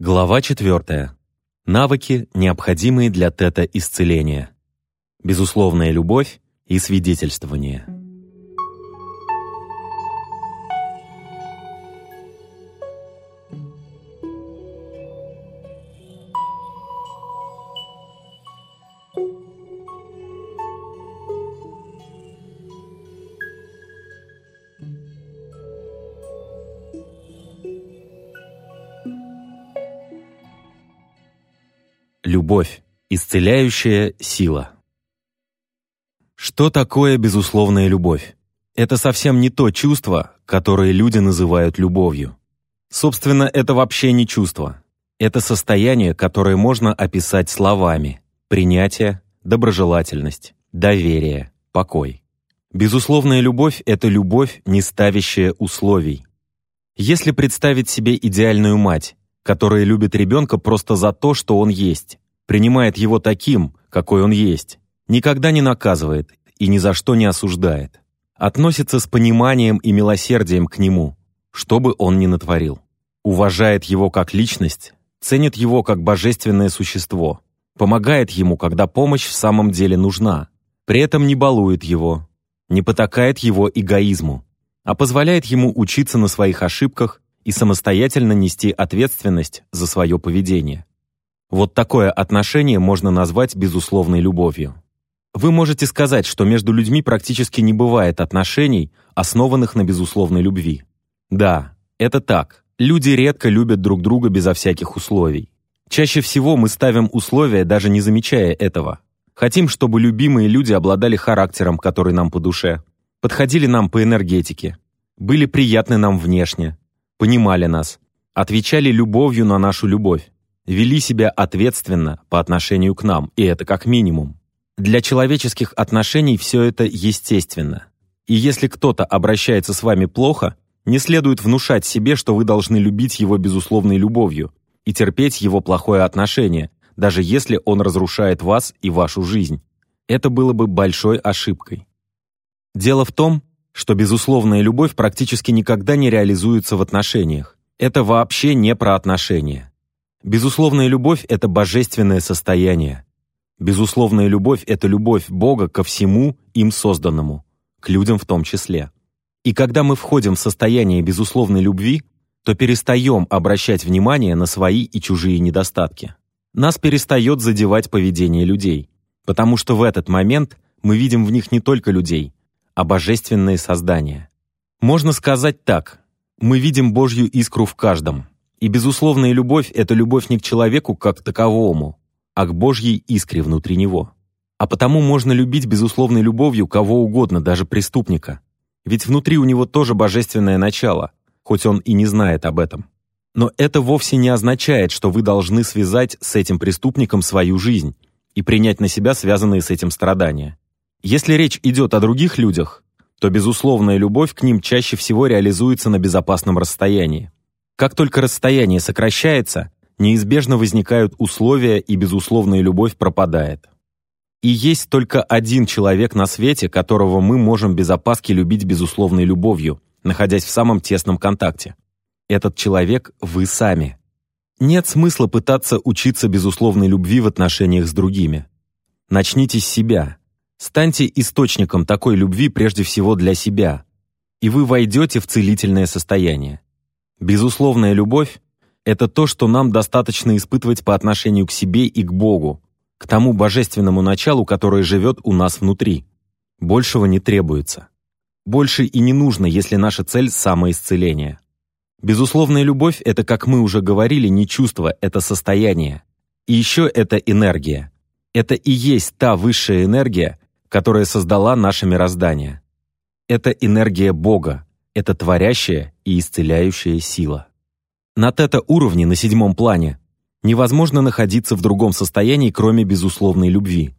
Глава 4. Навыки, необходимые для тета-исцеления. Безусловная любовь и свидетельствование. Любовь. Исцеляющая сила. Что такое безусловная любовь? Это совсем не то чувство, которое люди называют любовью. Собственно, это вообще не чувство. Это состояние, которое можно описать словами. Принятие, доброжелательность, доверие, покой. Безусловная любовь — это любовь, не ставящая условий. Если представить себе идеальную мать, которая любит ребенка просто за то, что он есть, принимает его таким, какой он есть, никогда не наказывает и ни за что не осуждает, относится с пониманием и милосердием к нему, что бы он ни натворил, уважает его как личность, ценит его как божественное существо, помогает ему, когда помощь в самом деле нужна, при этом не балует его, не потакает его эгоизму, а позволяет ему учиться на своих ошибках и самостоятельно нести ответственность за свое поведение. Вот такое отношение можно назвать безусловной любовью. Вы можете сказать, что между людьми практически не бывает отношений, основанных на безусловной любви. Да, это так. Люди редко любят друг друга безо всяких условий. Чаще всего мы ставим условия, даже не замечая этого. Хотим, чтобы любимые люди обладали характером, который нам по душе, подходили нам по энергетике, были приятны нам внешне, понимали нас, отвечали любовью на нашу любовь, вели себя ответственно по отношению к нам, и это как минимум. Для человеческих отношений все это естественно. И если кто-то обращается с вами плохо, не следует внушать себе, что вы должны любить его безусловной любовью и терпеть его плохое отношение, даже если он разрушает вас и вашу жизнь. Это было бы большой ошибкой. Дело в том, что безусловная любовь практически никогда не реализуется в отношениях. Это вообще не про отношения. Безусловная любовь — это божественное состояние. Безусловная любовь — это любовь Бога ко всему им созданному, к людям в том числе. И когда мы входим в состояние безусловной любви, то перестаем обращать внимание на свои и чужие недостатки. Нас перестает задевать поведение людей, потому что в этот момент мы видим в них не только людей, а божественные создания. Можно сказать так, мы видим Божью искру в каждом. И безусловная любовь — это любовь не к человеку как таковому, а к Божьей искре внутри него. А потому можно любить безусловной любовью кого угодно, даже преступника. Ведь внутри у него тоже божественное начало, хоть он и не знает об этом. Но это вовсе не означает, что вы должны связать с этим преступником свою жизнь и принять на себя связанные с этим страдания. Если речь идет о других людях, то безусловная любовь к ним чаще всего реализуется на безопасном расстоянии. Как только расстояние сокращается, неизбежно возникают условия и безусловная любовь пропадает. И есть только один человек на свете, которого мы можем без опаски любить безусловной любовью, находясь в самом тесном контакте. Этот человек – вы сами. Нет смысла пытаться учиться безусловной любви в отношениях с другими. Начните с себя, Станьте источником такой любви прежде всего для себя, и вы войдете в целительное состояние. Безусловная любовь — это то, что нам достаточно испытывать по отношению к себе и к Богу, к тому божественному началу, которое живет у нас внутри. Большего не требуется. Больше и не нужно, если наша цель — самоисцеление. Безусловная любовь — это, как мы уже говорили, не чувство, это состояние. И еще это энергия. Это и есть та высшая энергия, которая создала наше мироздание. Это энергия Бога, это творящая и исцеляющая сила. На тета-уровне, на седьмом плане, невозможно находиться в другом состоянии, кроме безусловной любви.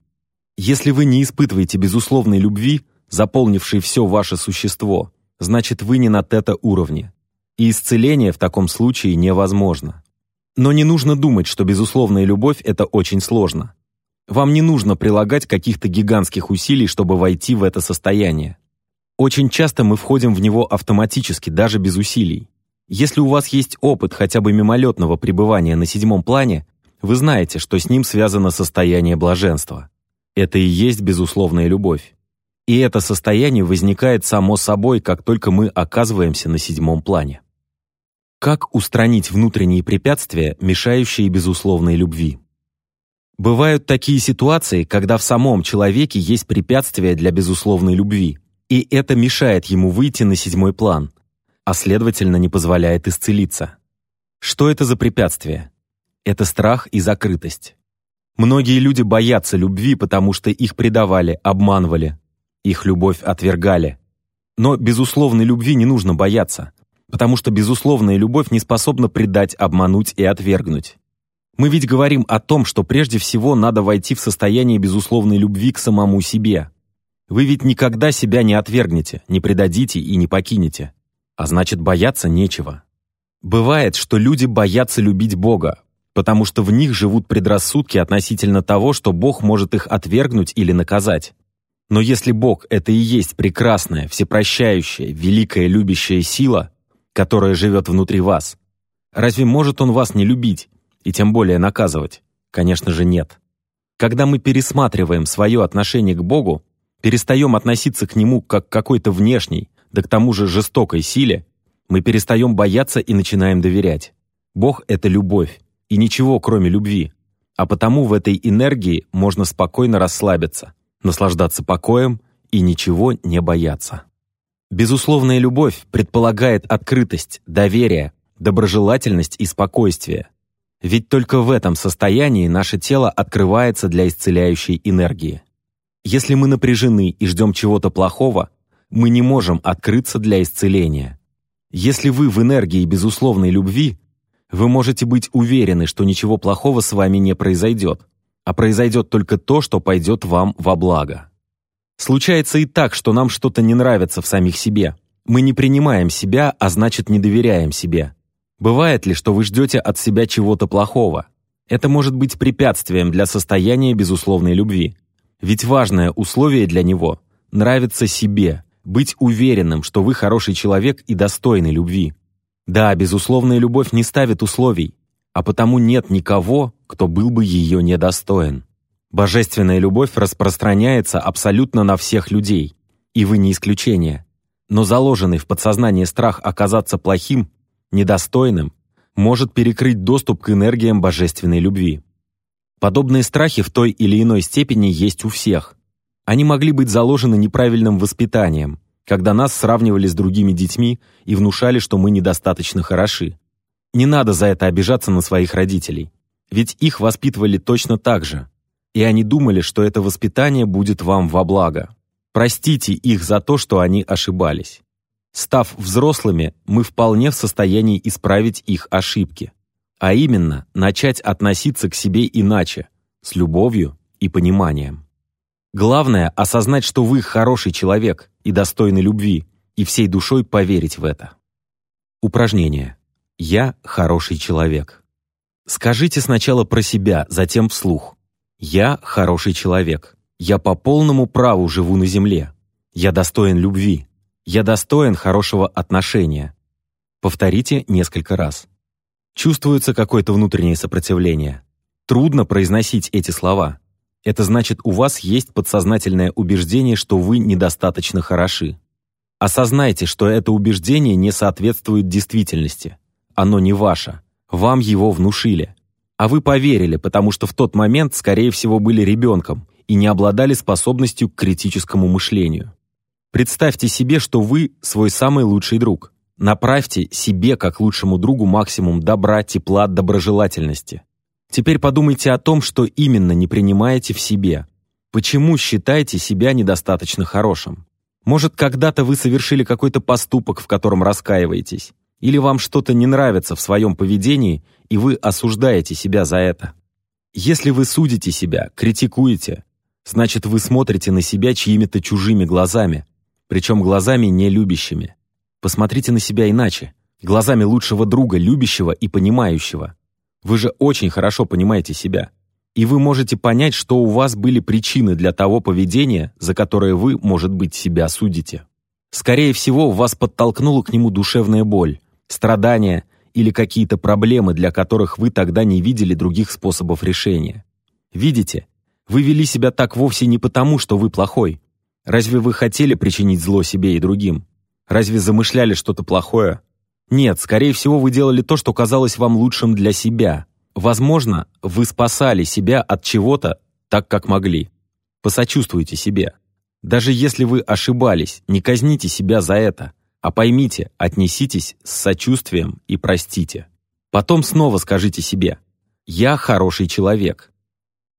Если вы не испытываете безусловной любви, заполнившей все ваше существо, значит вы не на тета-уровне. И исцеление в таком случае невозможно. Но не нужно думать, что безусловная любовь – это очень сложно. Вам не нужно прилагать каких-то гигантских усилий, чтобы войти в это состояние. Очень часто мы входим в него автоматически, даже без усилий. Если у вас есть опыт хотя бы мимолетного пребывания на седьмом плане, вы знаете, что с ним связано состояние блаженства. Это и есть безусловная любовь. И это состояние возникает само собой, как только мы оказываемся на седьмом плане. Как устранить внутренние препятствия, мешающие безусловной любви? Бывают такие ситуации, когда в самом человеке есть препятствия для безусловной любви, и это мешает ему выйти на седьмой план, а следовательно не позволяет исцелиться. Что это за препятствие? Это страх и закрытость. Многие люди боятся любви, потому что их предавали, обманывали, их любовь отвергали. Но безусловной любви не нужно бояться потому что безусловная любовь не способна предать, обмануть и отвергнуть. Мы ведь говорим о том, что прежде всего надо войти в состояние безусловной любви к самому себе. Вы ведь никогда себя не отвергнете, не предадите и не покинете. А значит, бояться нечего. Бывает, что люди боятся любить Бога, потому что в них живут предрассудки относительно того, что Бог может их отвергнуть или наказать. Но если Бог — это и есть прекрасная, всепрощающая, великая любящая сила, которое живет внутри вас. Разве может он вас не любить и тем более наказывать? Конечно же нет. Когда мы пересматриваем свое отношение к Богу, перестаем относиться к Нему как к какой-то внешней, да к тому же жестокой силе, мы перестаем бояться и начинаем доверять. Бог — это любовь, и ничего, кроме любви. А потому в этой энергии можно спокойно расслабиться, наслаждаться покоем и ничего не бояться. Безусловная любовь предполагает открытость, доверие, доброжелательность и спокойствие. Ведь только в этом состоянии наше тело открывается для исцеляющей энергии. Если мы напряжены и ждем чего-то плохого, мы не можем открыться для исцеления. Если вы в энергии безусловной любви, вы можете быть уверены, что ничего плохого с вами не произойдет, а произойдет только то, что пойдет вам во благо. Случается и так, что нам что-то не нравится в самих себе. Мы не принимаем себя, а значит не доверяем себе. Бывает ли, что вы ждете от себя чего-то плохого? Это может быть препятствием для состояния безусловной любви. Ведь важное условие для него – нравиться себе, быть уверенным, что вы хороший человек и достойный любви. Да, безусловная любовь не ставит условий, а потому нет никого, кто был бы ее недостоин. Божественная любовь распространяется абсолютно на всех людей, и вы не исключение. Но заложенный в подсознание страх оказаться плохим, недостойным, может перекрыть доступ к энергиям божественной любви. Подобные страхи в той или иной степени есть у всех. Они могли быть заложены неправильным воспитанием, когда нас сравнивали с другими детьми и внушали, что мы недостаточно хороши. Не надо за это обижаться на своих родителей, ведь их воспитывали точно так же и они думали, что это воспитание будет вам во благо. Простите их за то, что они ошибались. Став взрослыми, мы вполне в состоянии исправить их ошибки, а именно начать относиться к себе иначе, с любовью и пониманием. Главное – осознать, что вы хороший человек и достойный любви, и всей душой поверить в это. Упражнение. Я хороший человек. Скажите сначала про себя, затем вслух. Я хороший человек. Я по полному праву живу на земле. Я достоин любви. Я достоин хорошего отношения. Повторите несколько раз. Чувствуется какое-то внутреннее сопротивление. Трудно произносить эти слова. Это значит, у вас есть подсознательное убеждение, что вы недостаточно хороши. Осознайте, что это убеждение не соответствует действительности. Оно не ваше. Вам его внушили. А вы поверили, потому что в тот момент, скорее всего, были ребенком и не обладали способностью к критическому мышлению. Представьте себе, что вы свой самый лучший друг. Направьте себе как лучшему другу максимум добра, тепла, доброжелательности. Теперь подумайте о том, что именно не принимаете в себе. Почему считаете себя недостаточно хорошим? Может, когда-то вы совершили какой-то поступок, в котором раскаиваетесь? Или вам что-то не нравится в своем поведении, и вы осуждаете себя за это. Если вы судите себя, критикуете, значит вы смотрите на себя чьими-то чужими глазами, причем глазами не любящими. Посмотрите на себя иначе, глазами лучшего друга, любящего и понимающего. Вы же очень хорошо понимаете себя. И вы можете понять, что у вас были причины для того поведения, за которое вы, может быть, себя судите. Скорее всего, вас подтолкнула к нему душевная боль, страдания или какие-то проблемы, для которых вы тогда не видели других способов решения. Видите, вы вели себя так вовсе не потому, что вы плохой. Разве вы хотели причинить зло себе и другим? Разве замышляли что-то плохое? Нет, скорее всего, вы делали то, что казалось вам лучшим для себя. Возможно, вы спасали себя от чего-то так, как могли. Посочувствуйте себе. Даже если вы ошибались, не казните себя за это, а поймите, отнеситесь с сочувствием и простите. Потом снова скажите себе «Я хороший человек».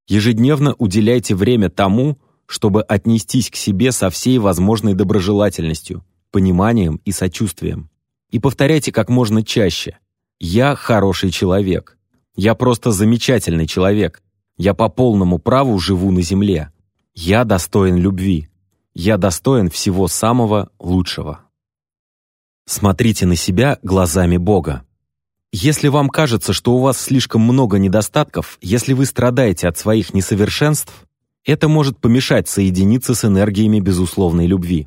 Ежедневно уделяйте время тому, чтобы отнестись к себе со всей возможной доброжелательностью, пониманием и сочувствием. И повторяйте как можно чаще «Я хороший человек». «Я просто замечательный человек». «Я по полному праву живу на земле». «Я достоин любви». «Я достоин всего самого лучшего». Смотрите на себя глазами Бога. Если вам кажется, что у вас слишком много недостатков, если вы страдаете от своих несовершенств, это может помешать соединиться с энергиями безусловной любви.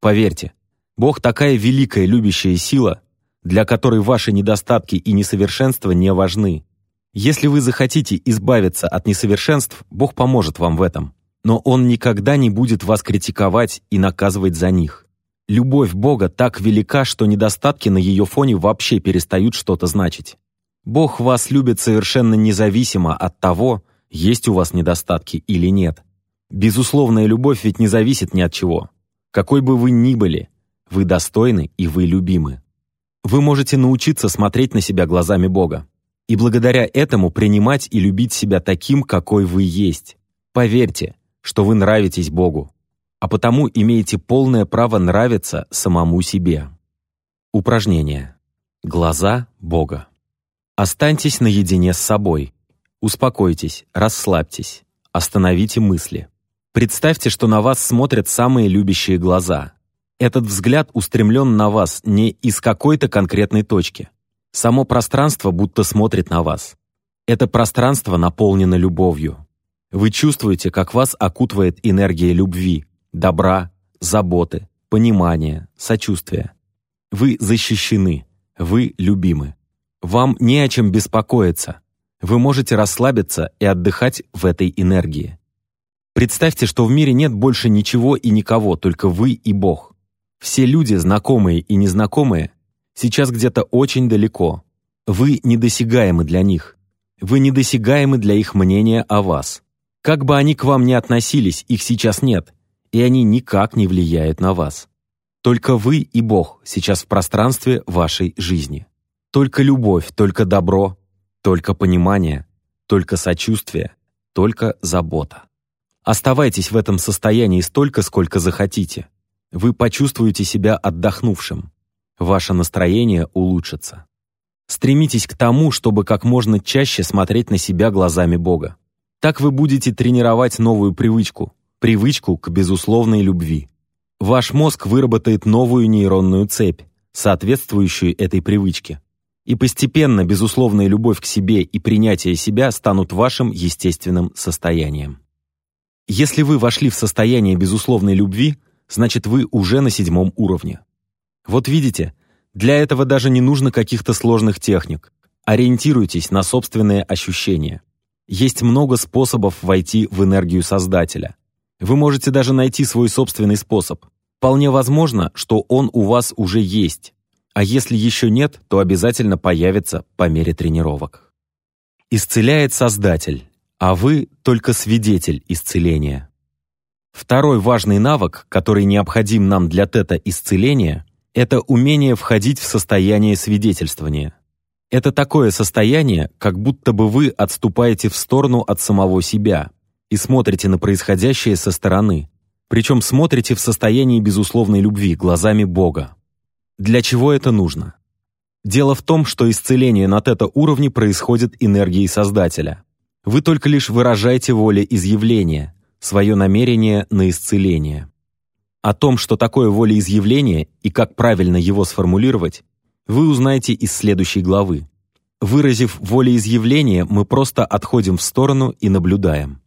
Поверьте, Бог такая великая любящая сила, для которой ваши недостатки и несовершенства не важны. Если вы захотите избавиться от несовершенств, Бог поможет вам в этом. Но Он никогда не будет вас критиковать и наказывать за них. Любовь Бога так велика, что недостатки на ее фоне вообще перестают что-то значить. Бог вас любит совершенно независимо от того, есть у вас недостатки или нет. Безусловная любовь ведь не зависит ни от чего. Какой бы вы ни были, вы достойны и вы любимы. Вы можете научиться смотреть на себя глазами Бога. И благодаря этому принимать и любить себя таким, какой вы есть. Поверьте, что вы нравитесь Богу а потому имеете полное право нравиться самому себе. Упражнение. Глаза Бога. Останьтесь наедине с собой. Успокойтесь, расслабьтесь, остановите мысли. Представьте, что на вас смотрят самые любящие глаза. Этот взгляд устремлен на вас не из какой-то конкретной точки. Само пространство будто смотрит на вас. Это пространство наполнено любовью. Вы чувствуете, как вас окутывает энергия любви, добра, заботы, понимания, сочувствия. Вы защищены, вы любимы. Вам не о чем беспокоиться. Вы можете расслабиться и отдыхать в этой энергии. Представьте, что в мире нет больше ничего и никого, только вы и Бог. Все люди, знакомые и незнакомые, сейчас где-то очень далеко. Вы недосягаемы для них. Вы недосягаемы для их мнения о вас. Как бы они к вам ни относились, их сейчас нет и они никак не влияют на вас. Только вы и Бог сейчас в пространстве вашей жизни. Только любовь, только добро, только понимание, только сочувствие, только забота. Оставайтесь в этом состоянии столько, сколько захотите. Вы почувствуете себя отдохнувшим. Ваше настроение улучшится. Стремитесь к тому, чтобы как можно чаще смотреть на себя глазами Бога. Так вы будете тренировать новую привычку привычку к безусловной любви. Ваш мозг выработает новую нейронную цепь, соответствующую этой привычке. И постепенно безусловная любовь к себе и принятие себя станут вашим естественным состоянием. Если вы вошли в состояние безусловной любви, значит вы уже на седьмом уровне. Вот видите, для этого даже не нужно каких-то сложных техник. Ориентируйтесь на собственные ощущения. Есть много способов войти в энергию Создателя. Вы можете даже найти свой собственный способ. Вполне возможно, что он у вас уже есть. А если еще нет, то обязательно появится по мере тренировок. Исцеляет Создатель, а вы только свидетель исцеления. Второй важный навык, который необходим нам для тета-исцеления, это умение входить в состояние свидетельствования. Это такое состояние, как будто бы вы отступаете в сторону от самого себя, и смотрите на происходящее со стороны, причем смотрите в состоянии безусловной любви, глазами Бога. Для чего это нужно? Дело в том, что исцеление на тета-уровне происходит энергией Создателя. Вы только лишь выражаете волеизъявление, свое намерение на исцеление. О том, что такое волеизъявление и как правильно его сформулировать, вы узнаете из следующей главы. Выразив волеизъявление, мы просто отходим в сторону и наблюдаем.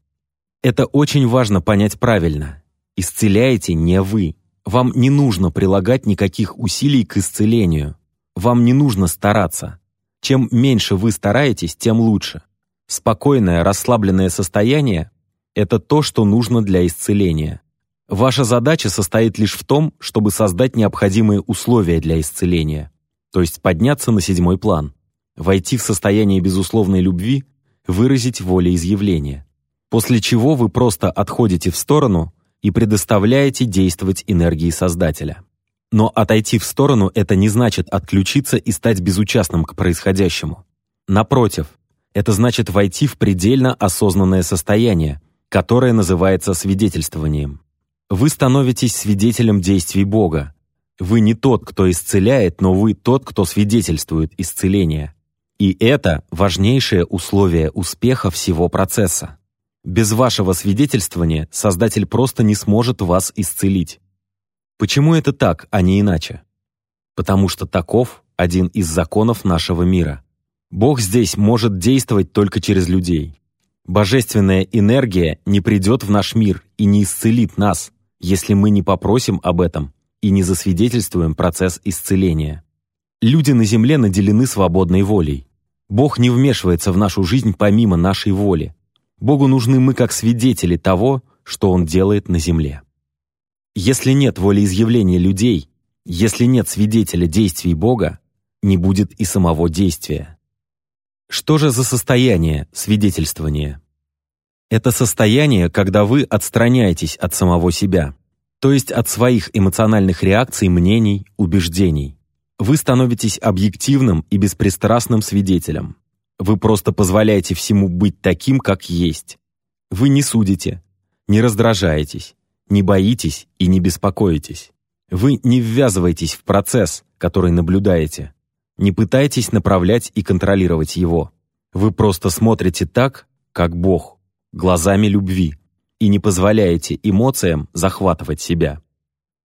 Это очень важно понять правильно. Исцеляете не вы. Вам не нужно прилагать никаких усилий к исцелению. Вам не нужно стараться. Чем меньше вы стараетесь, тем лучше. Спокойное, расслабленное состояние – это то, что нужно для исцеления. Ваша задача состоит лишь в том, чтобы создать необходимые условия для исцеления, то есть подняться на седьмой план, войти в состояние безусловной любви, выразить волеизъявление. После чего вы просто отходите в сторону и предоставляете действовать энергии Создателя. Но отойти в сторону – это не значит отключиться и стать безучастным к происходящему. Напротив, это значит войти в предельно осознанное состояние, которое называется свидетельствованием. Вы становитесь свидетелем действий Бога. Вы не тот, кто исцеляет, но вы тот, кто свидетельствует исцеление. И это важнейшее условие успеха всего процесса. Без вашего свидетельствования Создатель просто не сможет вас исцелить. Почему это так, а не иначе? Потому что таков один из законов нашего мира. Бог здесь может действовать только через людей. Божественная энергия не придет в наш мир и не исцелит нас, если мы не попросим об этом и не засвидетельствуем процесс исцеления. Люди на земле наделены свободной волей. Бог не вмешивается в нашу жизнь помимо нашей воли. Богу нужны мы как свидетели того, что Он делает на земле. Если нет волеизъявления людей, если нет свидетеля действий Бога, не будет и самого действия. Что же за состояние свидетельствования? Это состояние, когда вы отстраняетесь от самого себя, то есть от своих эмоциональных реакций, мнений, убеждений. Вы становитесь объективным и беспристрастным свидетелем. Вы просто позволяете всему быть таким, как есть. Вы не судите, не раздражаетесь, не боитесь и не беспокоитесь. Вы не ввязываетесь в процесс, который наблюдаете. Не пытайтесь направлять и контролировать его. Вы просто смотрите так, как Бог, глазами любви, и не позволяете эмоциям захватывать себя.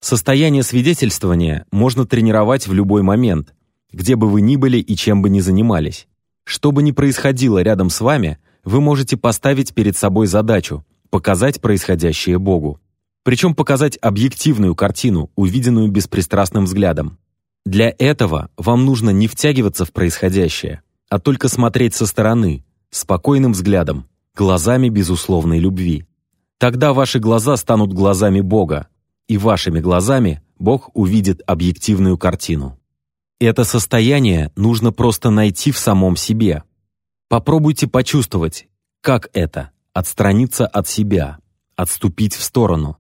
Состояние свидетельствования можно тренировать в любой момент, где бы вы ни были и чем бы ни занимались. Что бы ни происходило рядом с вами, вы можете поставить перед собой задачу – показать происходящее Богу. Причем показать объективную картину, увиденную беспристрастным взглядом. Для этого вам нужно не втягиваться в происходящее, а только смотреть со стороны, спокойным взглядом, глазами безусловной любви. Тогда ваши глаза станут глазами Бога, и вашими глазами Бог увидит объективную картину. Это состояние нужно просто найти в самом себе. Попробуйте почувствовать, как это – отстраниться от себя, отступить в сторону,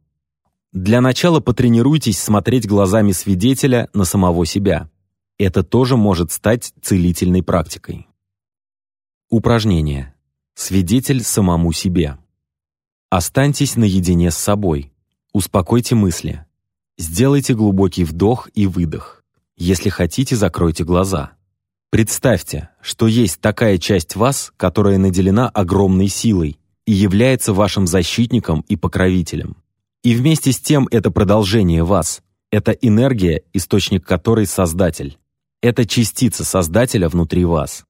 для начала потренируйтесь смотреть глазами свидетеля на самого себя. Это тоже может стать целительной практикой. Упражнение. Свидетель самому себе. Останьтесь наедине с собой. Успокойте мысли. Сделайте глубокий вдох и выдох. Если хотите, закройте глаза. Представьте, что есть такая часть вас, которая наделена огромной силой и является вашим защитником и покровителем. И вместе с тем это продолжение вас. Это энергия, источник которой Создатель. Это частица Создателя внутри вас.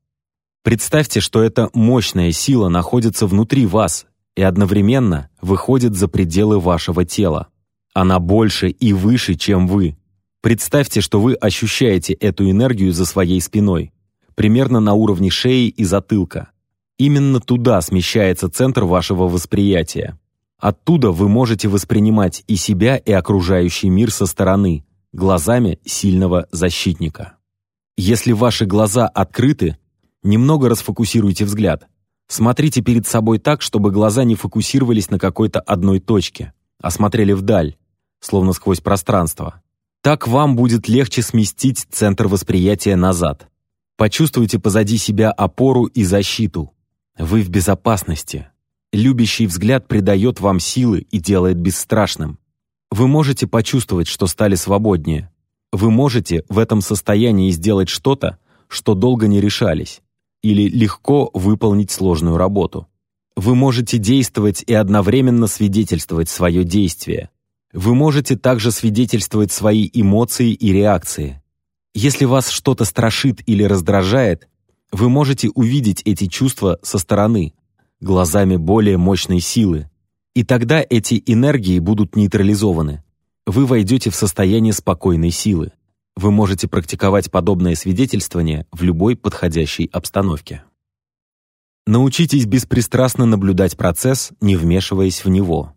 Представьте, что эта мощная сила находится внутри вас и одновременно выходит за пределы вашего тела. Она больше и выше, чем вы. Представьте, что вы ощущаете эту энергию за своей спиной, примерно на уровне шеи и затылка. Именно туда смещается центр вашего восприятия. Оттуда вы можете воспринимать и себя, и окружающий мир со стороны, глазами сильного защитника. Если ваши глаза открыты, немного расфокусируйте взгляд. Смотрите перед собой так, чтобы глаза не фокусировались на какой-то одной точке, а смотрели вдаль, словно сквозь пространство. Так вам будет легче сместить центр восприятия назад. Почувствуйте позади себя опору и защиту. Вы в безопасности. Любящий взгляд придает вам силы и делает бесстрашным. Вы можете почувствовать, что стали свободнее. Вы можете в этом состоянии сделать что-то, что долго не решались, или легко выполнить сложную работу. Вы можете действовать и одновременно свидетельствовать свое действие. Вы можете также свидетельствовать свои эмоции и реакции. Если вас что-то страшит или раздражает, вы можете увидеть эти чувства со стороны, глазами более мощной силы. И тогда эти энергии будут нейтрализованы. Вы войдете в состояние спокойной силы. Вы можете практиковать подобное свидетельствование в любой подходящей обстановке. Научитесь беспристрастно наблюдать процесс, не вмешиваясь в него.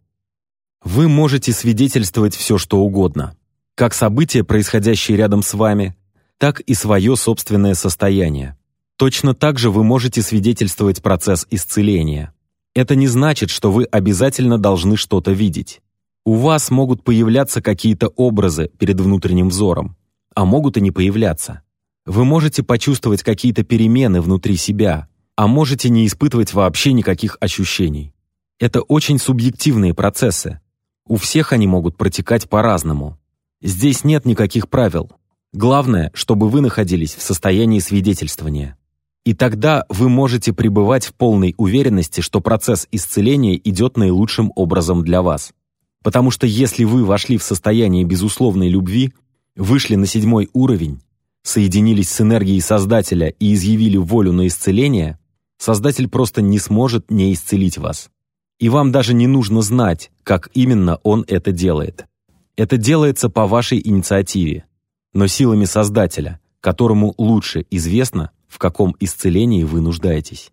Вы можете свидетельствовать все, что угодно, как события, происходящие рядом с вами, так и свое собственное состояние. Точно так же вы можете свидетельствовать процесс исцеления. Это не значит, что вы обязательно должны что-то видеть. У вас могут появляться какие-то образы перед внутренним взором, а могут и не появляться. Вы можете почувствовать какие-то перемены внутри себя, а можете не испытывать вообще никаких ощущений. Это очень субъективные процессы. У всех они могут протекать по-разному. Здесь нет никаких правил. Главное, чтобы вы находились в состоянии свидетельствования. И тогда вы можете пребывать в полной уверенности, что процесс исцеления идет наилучшим образом для вас. Потому что если вы вошли в состояние безусловной любви, вышли на седьмой уровень, соединились с энергией Создателя и изъявили волю на исцеление, Создатель просто не сможет не исцелить вас. И вам даже не нужно знать, как именно Он это делает. Это делается по вашей инициативе, но силами Создателя, которому лучше известно, в каком исцелении вы нуждаетесь.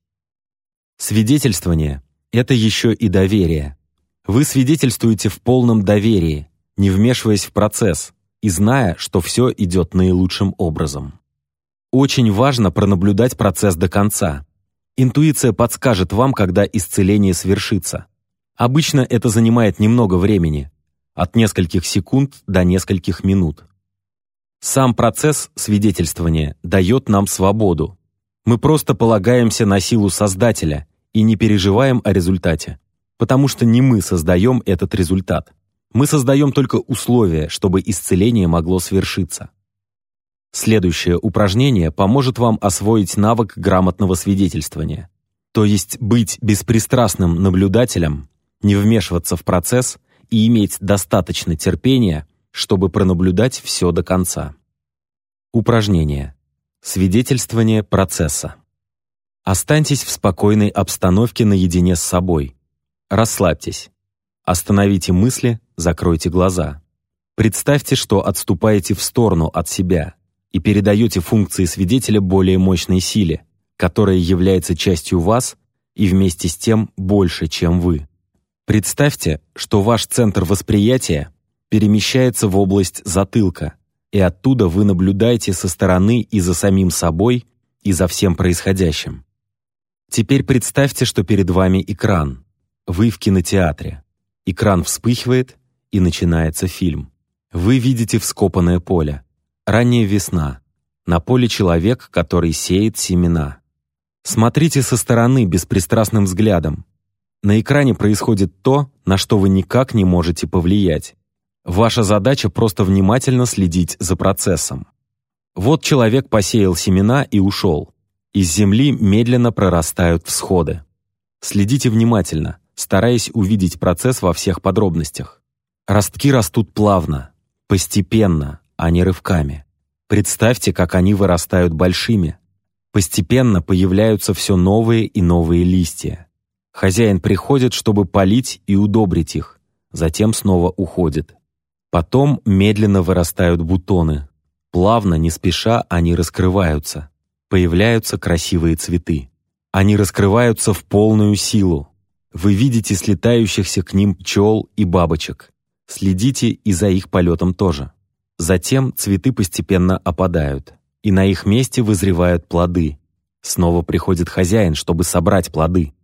Свидетельствование — это еще и доверие. Вы свидетельствуете в полном доверии, не вмешиваясь в процесс и зная, что все идет наилучшим образом. Очень важно пронаблюдать процесс до конца. Интуиция подскажет вам, когда исцеление свершится. Обычно это занимает немного времени, от нескольких секунд до нескольких минут. Сам процесс свидетельствования дает нам свободу. Мы просто полагаемся на силу Создателя и не переживаем о результате, потому что не мы создаем этот результат. Мы создаем только условия, чтобы исцеление могло свершиться. Следующее упражнение поможет вам освоить навык грамотного свидетельствования, то есть быть беспристрастным наблюдателем, не вмешиваться в процесс и иметь достаточно терпения, чтобы пронаблюдать все до конца. Упражнение. Свидетельствование процесса. Останьтесь в спокойной обстановке наедине с собой. Расслабьтесь. Остановите мысли, закройте глаза. Представьте, что отступаете в сторону от себя и передаете функции свидетеля более мощной силе, которая является частью вас и вместе с тем больше, чем вы. Представьте, что ваш центр восприятия перемещается в область затылка, и оттуда вы наблюдаете со стороны и за самим собой, и за всем происходящим. Теперь представьте, что перед вами экран. Вы в кинотеатре. Экран вспыхивает, и начинается фильм. Вы видите вскопанное поле. Ранняя весна. На поле человек, который сеет семена. Смотрите со стороны беспристрастным взглядом. На экране происходит то, на что вы никак не можете повлиять. Ваша задача просто внимательно следить за процессом. Вот человек посеял семена и ушел. Из земли медленно прорастают всходы. Следите внимательно, стараясь увидеть процесс во всех подробностях. Ростки растут плавно, постепенно, а не рывками. Представьте, как они вырастают большими. Постепенно появляются все новые и новые листья. Хозяин приходит, чтобы полить и удобрить их, затем снова уходит. Потом медленно вырастают бутоны. Плавно, не спеша, они раскрываются. Появляются красивые цветы. Они раскрываются в полную силу. Вы видите слетающихся к ним пчел и бабочек. Следите и за их полетом тоже. Затем цветы постепенно опадают, и на их месте вызревают плоды. Снова приходит хозяин, чтобы собрать плоды.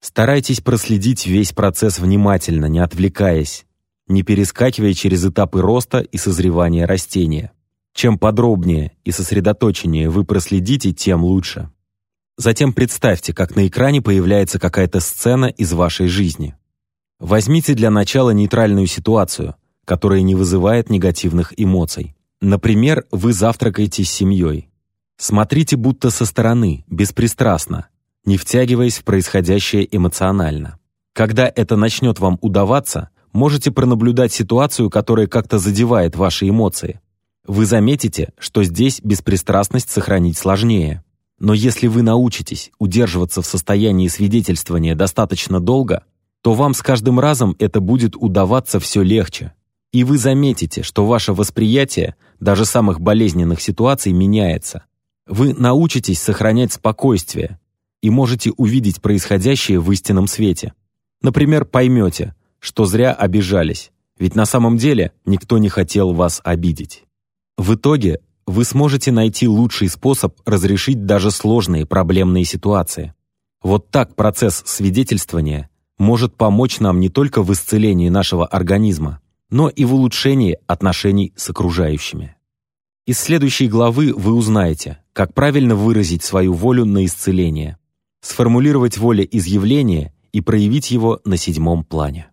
Старайтесь проследить весь процесс внимательно, не отвлекаясь не перескакивая через этапы роста и созревания растения. Чем подробнее и сосредоточеннее вы проследите, тем лучше. Затем представьте, как на экране появляется какая-то сцена из вашей жизни. Возьмите для начала нейтральную ситуацию, которая не вызывает негативных эмоций. Например, вы завтракаете с семьей. Смотрите будто со стороны, беспристрастно, не втягиваясь в происходящее эмоционально. Когда это начнет вам удаваться, можете пронаблюдать ситуацию, которая как-то задевает ваши эмоции. Вы заметите, что здесь беспристрастность сохранить сложнее. Но если вы научитесь удерживаться в состоянии свидетельствования достаточно долго, то вам с каждым разом это будет удаваться все легче. И вы заметите, что ваше восприятие даже самых болезненных ситуаций меняется. Вы научитесь сохранять спокойствие и можете увидеть происходящее в истинном свете. Например, поймете, что зря обижались, ведь на самом деле никто не хотел вас обидеть. В итоге вы сможете найти лучший способ разрешить даже сложные проблемные ситуации. Вот так процесс свидетельствования может помочь нам не только в исцелении нашего организма, но и в улучшении отношений с окружающими. Из следующей главы вы узнаете, как правильно выразить свою волю на исцеление, сформулировать волеизъявление и проявить его на седьмом плане.